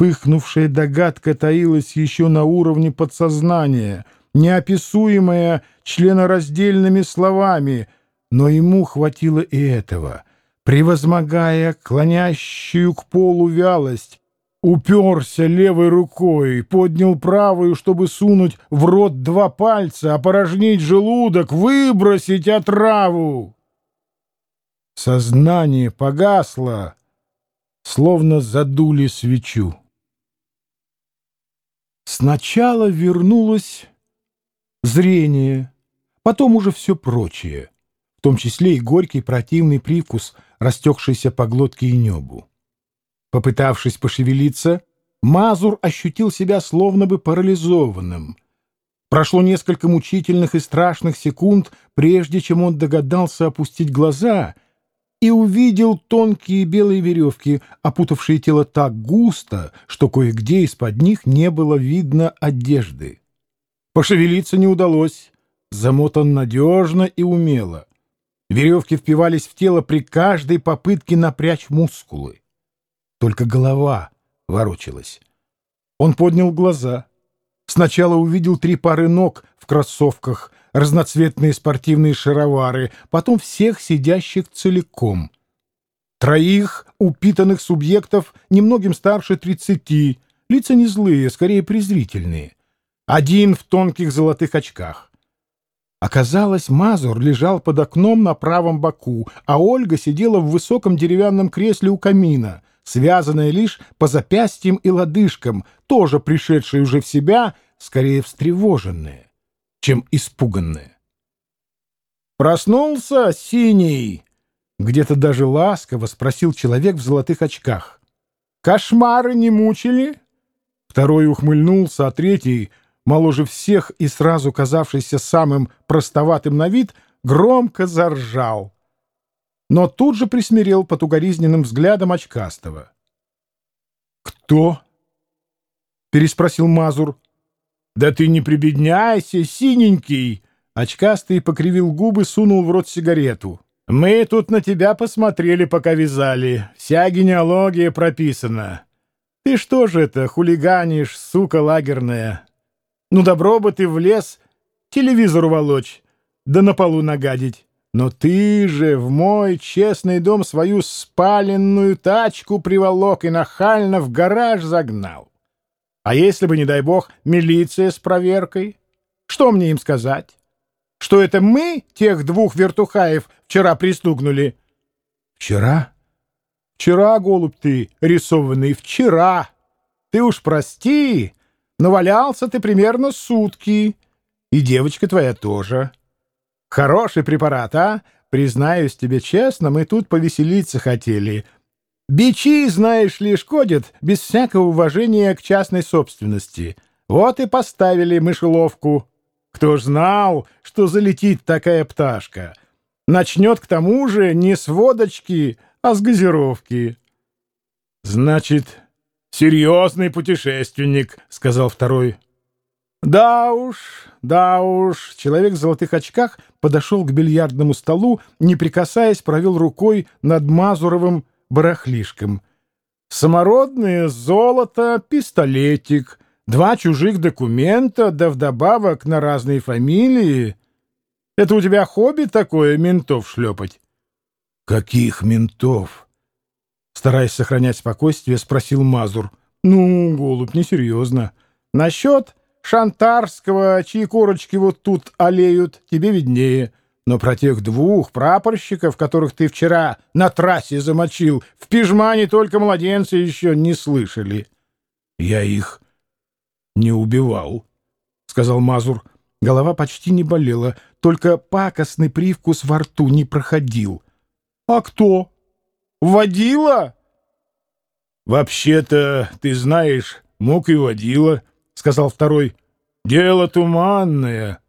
Вспыхнувшая догадка таилась еще на уровне подсознания, неописуемая членораздельными словами, но ему хватило и этого. Превозмогая клонящую к полу вялость, уперся левой рукой, поднял правую, чтобы сунуть в рот два пальца, опорожнить желудок, выбросить отраву. Сознание погасло, словно задули свечу. Сначала вернулось зрение, потом уже все прочее, в том числе и горький противный привкус, растекшийся по глотке и небу. Попытавшись пошевелиться, Мазур ощутил себя словно бы парализованным. Прошло несколько мучительных и страшных секунд, прежде чем он догадался опустить глаза — и увидел тонкие белые веревки, опутавшие тело так густо, что кое-где из-под них не было видно одежды. Пошевелиться не удалось, замотан надежно и умело. Веревки впивались в тело при каждой попытке напрячь мускулы. Только голова ворочалась. Он поднял глаза. Сначала увидел три пары ног в кроссовках, разноцветные спортивные шаровары, потом всех сидящих целиком. Троих упитанных субъектов, немногим старше тридцати, лица не злые, скорее презрительные. Один в тонких золотых очках. Оказалось, Мазур лежал под окном на правом боку, а Ольга сидела в высоком деревянном кресле у камина, связанная лишь по запястьям и лодыжкам, тоже пришедшая уже в себя, скорее встревоженная чем испуганная. «Проснулся, синий?» — где-то даже ласково спросил человек в золотых очках. «Кошмары не мучили?» Второй ухмыльнулся, а третий, моложе всех и сразу казавшийся самым простоватым на вид, громко заржал. Но тут же присмирел под угоризненным взглядом очкастого. «Кто?» — переспросил Мазур. «Да ты не прибедняйся, синенький!» Очкастый покривил губы, сунул в рот сигарету. «Мы тут на тебя посмотрели, пока вязали. Вся генеалогия прописана. Ты что же это, хулиганишь, сука лагерная? Ну, добро бы ты в лес телевизору волочь, да на полу нагадить. Но ты же в мой честный дом свою спаленную тачку приволок и нахально в гараж загнал. А если бы, не дай бог, милиция с проверкой? Что мне им сказать? Что это мы тех двух вертухаев вчера пристугнули? Вчера? Вчера, голубь ты, рисованный, вчера. Ты уж прости, но валялся ты примерно сутки. И девочка твоя тоже. Хороший препарат, а? Признаюсь тебе честно, мы тут повеселиться хотели — Бичи, знаешь ли, шкодят без всякого уважения к частной собственности. Вот и поставили мышеловку. Кто ж знал, что залетит такая пташка? Начнет к тому же не с водочки, а с газировки. — Значит, серьезный путешественник, — сказал второй. — Да уж, да уж. Человек в золотых очках подошел к бильярдному столу, не прикасаясь, провел рукой над Мазуровым барахлишком. Самородное золото, пистолетик, два чужих документа, да вдобавок на разные фамилии. Это у тебя хобби такое, ментов шлепать? — Каких ментов? — стараясь сохранять спокойствие, спросил Мазур. — Ну, голубь, несерьезно. Насчет шантарского, чьи корочки вот тут олеют, тебе виднее. Но про тех двух прапорщиков, которых ты вчера на трассе замочил, в пижмане только младенцы еще не слышали. — Я их не убивал, — сказал Мазур. Голова почти не болела, только пакостный привкус во рту не проходил. — А кто? Водила? — Вообще-то, ты знаешь, мог и водила, — сказал второй. — Дело туманное.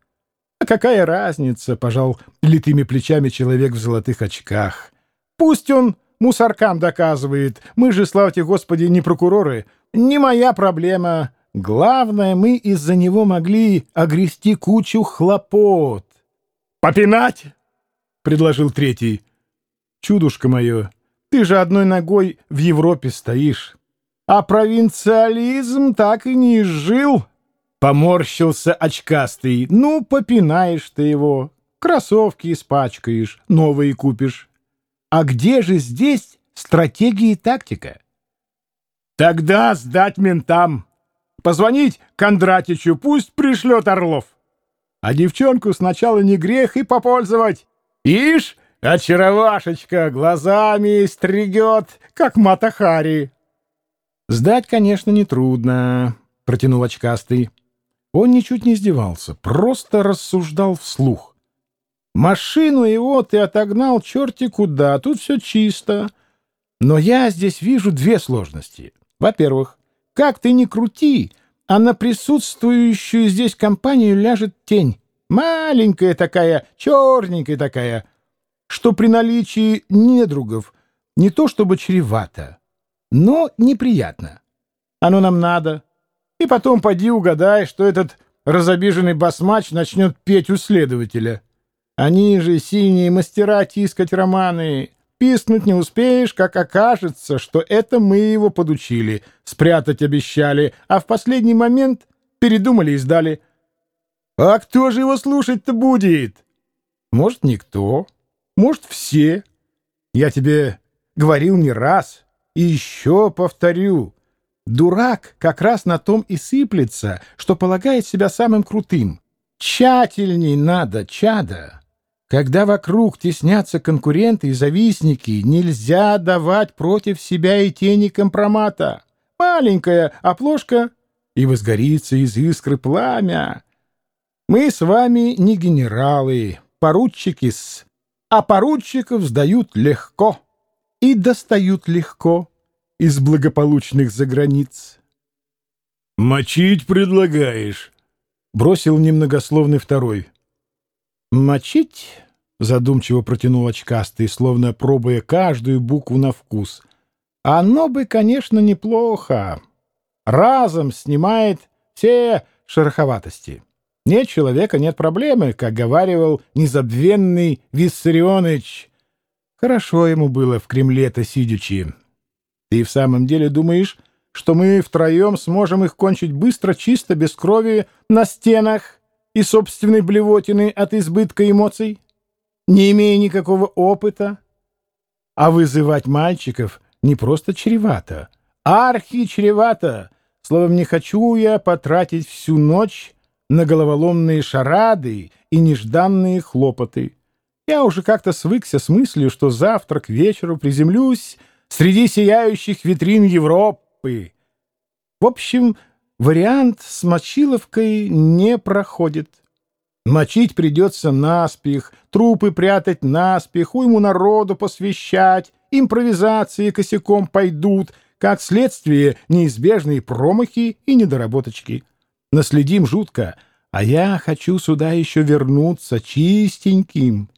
А какая разница, — пожал литыми плечами человек в золотых очках. Пусть он мусоркам доказывает. Мы же, славьте Господи, не прокуроры. Не моя проблема. Главное, мы из-за него могли огрести кучу хлопот. «Попинать!» — предложил третий. «Чудушка мое, ты же одной ногой в Европе стоишь. а провинциализм так и не изжил. Поморщился очкастый. Ну, попинаешь ты его. Кроссовки испачкаешь, новые купишь. А где же здесь стратегия и тактика? Тогда сдать ментам. Позвонить Кондратичу, пусть пришлет Орлов. А девчонку сначала не грех и попользовать. Ишь, очаровашечка глазами стригет, как Матахари. Сдать, конечно, нетрудно, протянул очкастый. Он ничуть не издевался, просто рассуждал вслух. Машину его ты отогнал черти куда, тут все чисто. Но я здесь вижу две сложности. Во-первых, как ты ни крути, а на присутствующую здесь компанию ляжет тень. Маленькая такая, черненькая такая, что при наличии недругов не то чтобы чревато, но неприятно. Оно нам надо. И потом поди угадай, что этот разобиженный басмач начнет петь у следователя. Они же, синие мастера, тискать романы. Пискнуть не успеешь, как окажется, что это мы его подучили, спрятать обещали, а в последний момент передумали и сдали. А кто же его слушать-то будет? Может, никто, может, все. Я тебе говорил не раз и еще повторю. Дурак как раз на том и сыплется, что полагает себя самым крутым. Тщательней надо, чада. Когда вокруг теснятся конкуренты и завистники, нельзя давать против себя и тени компромата. Маленькая оплошка, и возгорится из искры пламя. Мы с вами не генералы, поручики-с, а поручиков сдают легко и достают легко из благополучных заграниц. «Мочить предлагаешь?» — бросил немногословный второй. «Мочить?» — задумчиво протянул очкастый, словно пробуя каждую букву на вкус. «Оно бы, конечно, неплохо. Разом снимает все шероховатости. Нет человека, нет проблемы, как говаривал незабвенный Виссарионыч. Хорошо ему было в Кремле-то сидячи. Ты в самом деле думаешь, что мы втроем сможем их кончить быстро, чисто, без крови, на стенах?» и собственной блевотины от избытка эмоций, не имея никакого опыта. А вызывать мальчиков не просто чревато, архи чревато. Словом, не хочу я потратить всю ночь на головоломные шарады и нежданные хлопоты. Я уже как-то свыкся с мыслью, что завтра к вечеру приземлюсь среди сияющих витрин Европы. В общем, Вариант с мочиловкой не проходит. Мочить придется наспех, трупы прятать наспех, уйму народу посвящать, импровизации косяком пойдут, как следствие неизбежные промахи и недоработочки. Наследим жутко, а я хочу сюда еще вернуться чистеньким,